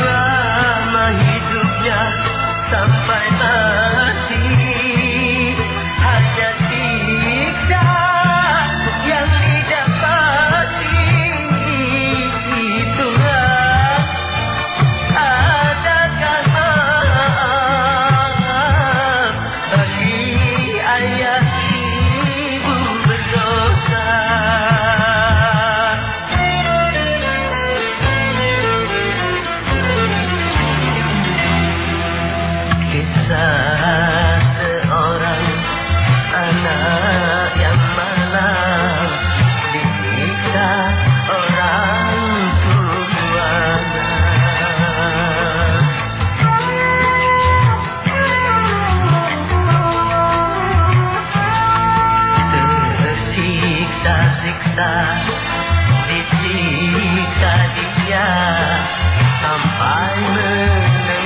lama hidupnya sampai mati. Di tingkah dia sampai menang